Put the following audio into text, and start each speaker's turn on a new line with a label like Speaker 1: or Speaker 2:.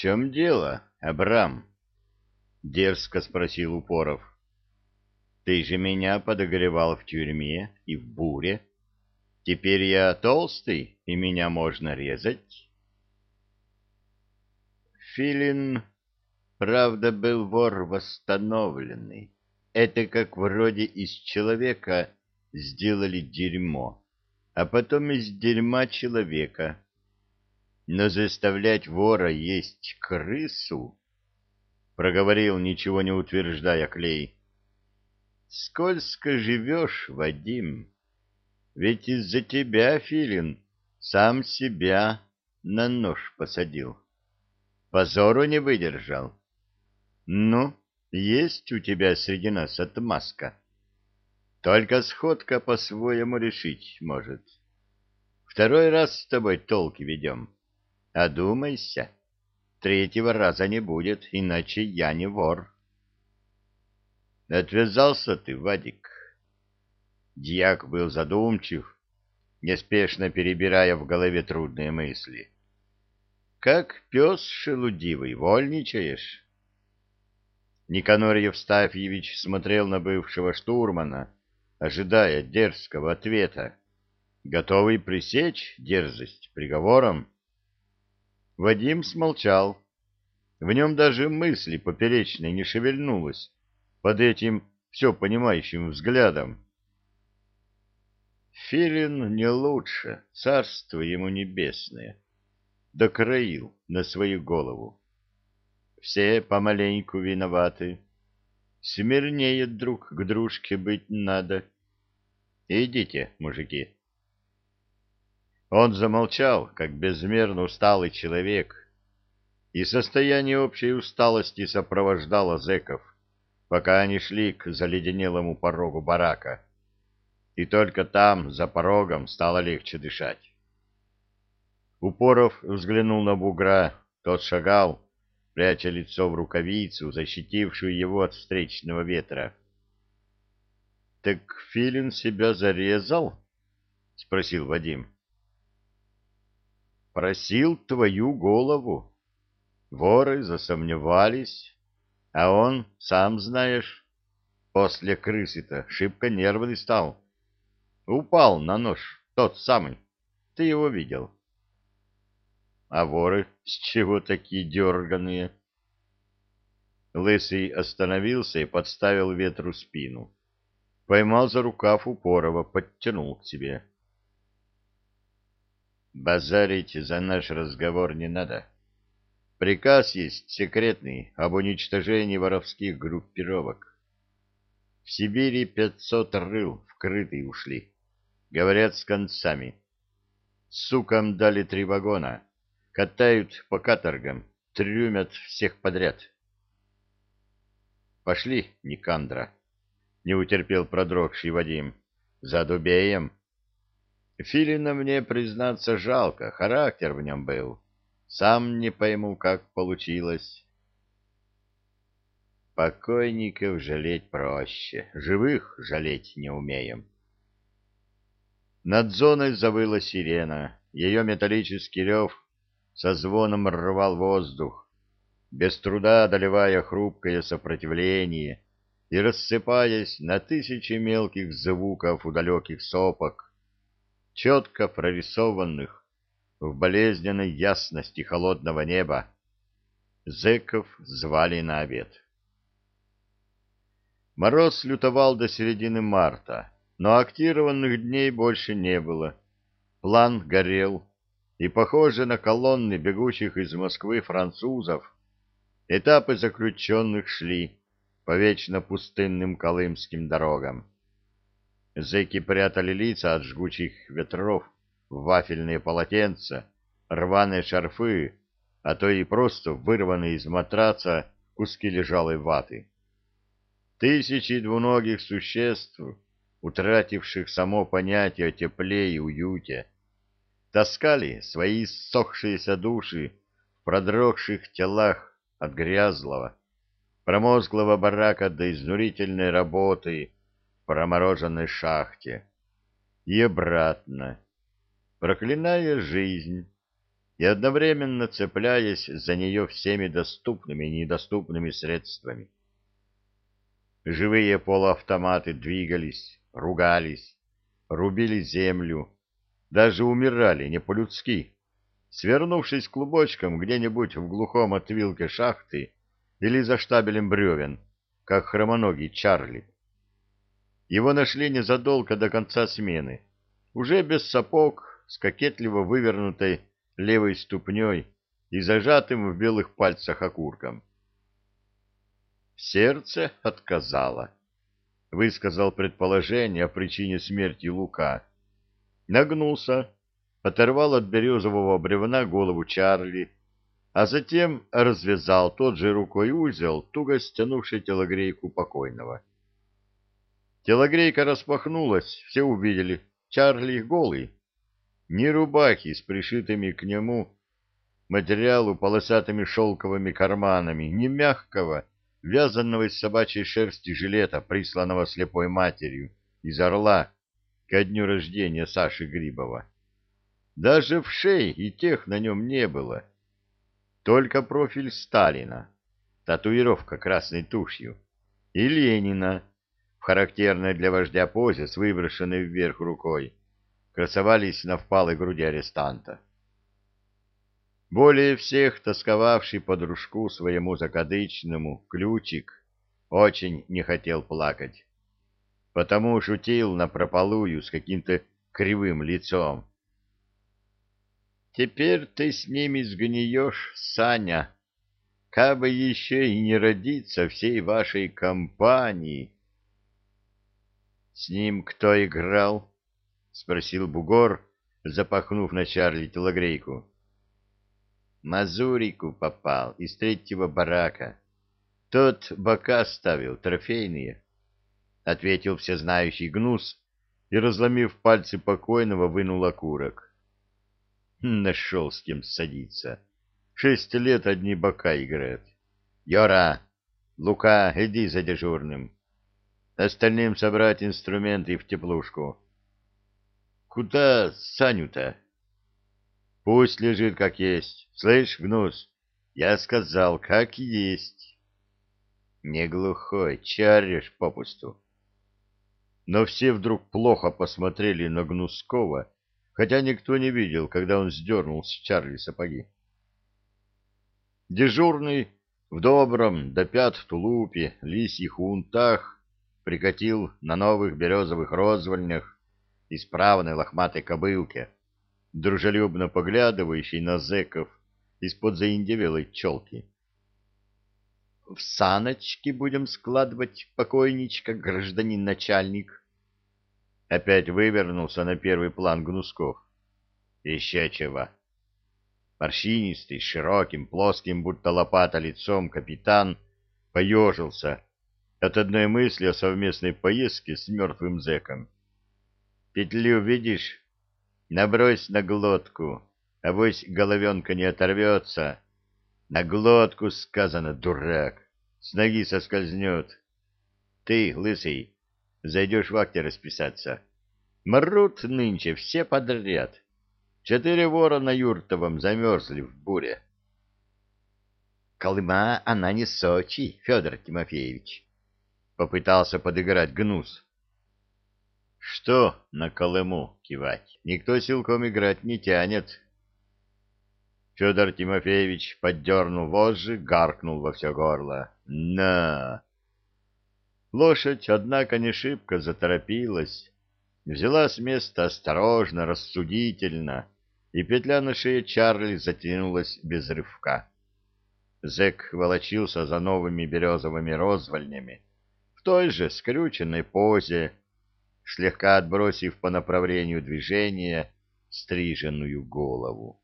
Speaker 1: чем дело, Абрам? — дерзко спросил Упоров. — Ты же меня подогревал в тюрьме и в буре. Теперь я толстый, и меня можно резать. Филин, правда, был вор восстановленный. Это как вроде из человека сделали дерьмо, а потом из дерьма человека. Но заставлять вора есть крысу, проговорил, ничего не утверждая Клей. Скользко живешь, Вадим. Ведь из-за тебя, Филин, сам себя на нож посадил. Позору не выдержал. Ну, есть у тебя среди нас отмазка. Только сходка по-своему решить может. Второй раз с тобой толки ведем. Одумайся. Третьего раза не будет, иначе я не вор. Отвязался ты, Вадик. Дьяк был задумчив, неспешно перебирая в голове трудные мысли. Как пес шелудивый, вольничаешь? Никанор Евстафьевич смотрел на бывшего штурмана, ожидая дерзкого ответа, готовый пресечь дерзость приговором. Вадим смолчал. В нем даже мысли поперечной не шевельнулось под этим все понимающим взглядом. Филин не лучше, царство ему небесное, докроил на свою голову. Все помаленьку виноваты. Смирнее друг к дружке быть надо. Идите, мужики. Он замолчал, как безмерно усталый человек, и состояние общей усталости сопровождало зэков, пока они шли к заледенелому порогу барака. И только там, за порогом, стало легче дышать. Упоров взглянул на бугра, тот шагал, пряча лицо в рукавицу, защитившую его от встречного ветра. — Так Филин себя зарезал? — спросил Вадим. Просил твою голову. Воры засомневались, а он, сам знаешь, после крысы-то шибко нервный стал. Упал на нож, тот самый. Ты его видел. А воры с чего такие дерганые? Лысый остановился и подставил ветру спину. Поймал за рукав Упорова, подтянул к себе. Базарить за наш разговор не надо. Приказ есть секретный об уничтожении воровских группировок. В Сибири пятьсот рыл вкрытые ушли. Говорят, с концами. Сукам дали три вагона. Катают по каторгам, трюмят всех подряд. Пошли, Никандра. Не утерпел продрогший Вадим. За Дубеем. Филина мне, признаться, жалко, характер в нем был. Сам не пойму, как получилось. Покойников жалеть проще, живых жалеть не умеем. Над зоной завыла сирена, ее металлический рев со звоном рвал воздух, без труда одолевая хрупкое сопротивление и рассыпаясь на тысячи мелких звуков у далеких сопок, четко прорисованных в болезненной ясности холодного неба. Зеков звали на обед. Мороз лютовал до середины марта, но актированных дней больше не было. План горел, и, похоже на колонны бегущих из Москвы французов, этапы заключенных шли по вечно пустынным колымским дорогам. Зэки прятали лица от жгучих ветров в вафельные полотенца, рваные шарфы, а то и просто вырванные из матраца куски лежалой ваты. Тысячи двуногих существ, утративших само понятие о тепле и уюте, таскали свои ссохшиеся души в продрогших телах от грязлого, промозглого барака до изнурительной работы промороженной шахте и обратно, проклиная жизнь и одновременно цепляясь за нее всеми доступными и недоступными средствами. Живые полуавтоматы двигались, ругались, рубили землю, даже умирали не по-людски, свернувшись клубочком где-нибудь в глухом отвилке шахты или за штабелем бревен, как хромоногий Чарли. Его нашли незадолго до конца смены, уже без сапог, с кокетливо вывернутой левой ступней и зажатым в белых пальцах окурком. Сердце отказало. Высказал предположение о причине смерти Лука. Нагнулся, оторвал от березового бревна голову Чарли, а затем развязал тот же рукой узел, туго стянувший телогрейку покойного. Телогрейка распахнулась, все увидели. Чарли голый. Ни рубахи с пришитыми к нему материалу полосатыми шелковыми карманами, ни мягкого, вязаного из собачьей шерсти жилета, присланного слепой матерью из Орла ко дню рождения Саши Грибова. Даже в шее и тех на нем не было. Только профиль Сталина, татуировка красной тушью, и Ленина в характерной для вождя позе с выброшенной вверх рукой красовались на впалой груди арестанта более всех тосковавший по дружку своему закадычному ключик очень не хотел плакать, потому шутил напропалую с каким-то кривым лицом. «Теперь ты с ними сгниешь, Саня, кабы еще и не родиться всей вашей компании». «С ним кто играл?» — спросил бугор, запахнув на Чарли телогрейку. Мазурику попал из третьего барака. Тот бока ставил, трофейные, — ответил всезнающий гнус и, разломив пальцы покойного, вынул окурок. Нашел с кем садиться. Шесть лет одни бока играют. Йора, Лука, иди за дежурным. Остальным собрать инструменты в теплушку. Куда Саню-то? Пусть лежит как есть. Слышь, гнус, я сказал, как есть. Не глухой, чаришь попусту. Но все вдруг плохо посмотрели на Гнускова, хотя никто не видел, когда он сдернул с Чарли сапоги. Дежурный в добром до пят тулупе лисьих унтах прикатил на новых березовых розвольнях исправной лохматой кобылке дружелюбно поглядывающий на зэков из-под заиндевелой челки. — В саночки будем складывать, покойничка, гражданин начальник. Опять вывернулся на первый план Гнусков. — Еще чего. Морщинистый, широким, плоским, будто лопата лицом капитан поежился от одной мысли о совместной поездке с мертвым зэком. — Петлю видишь? Набрось на глотку, авось головенка не оторвется. На глотку сказано, дурак, с ноги соскользнет. Ты, лысый, зайдешь в акте расписаться. Мрут нынче все подряд. Четыре вора на Юртовом замерзли в буре. Колыма, она не Сочи, Федор Тимофеевич. Попытался подыграть гнус. Что на Колыму кивать? Никто силком играть не тянет. Федор Тимофеевич поддернул вожжи, гаркнул во все горло. На! Лошадь, однако, не шибко заторопилась. Взяла с места осторожно, рассудительно, и петля на шее Чарли затянулась без рывка. Зэк волочился за новыми березовыми розвальнями, в той же скрюченной позе, слегка отбросив по направлению движения стриженную голову.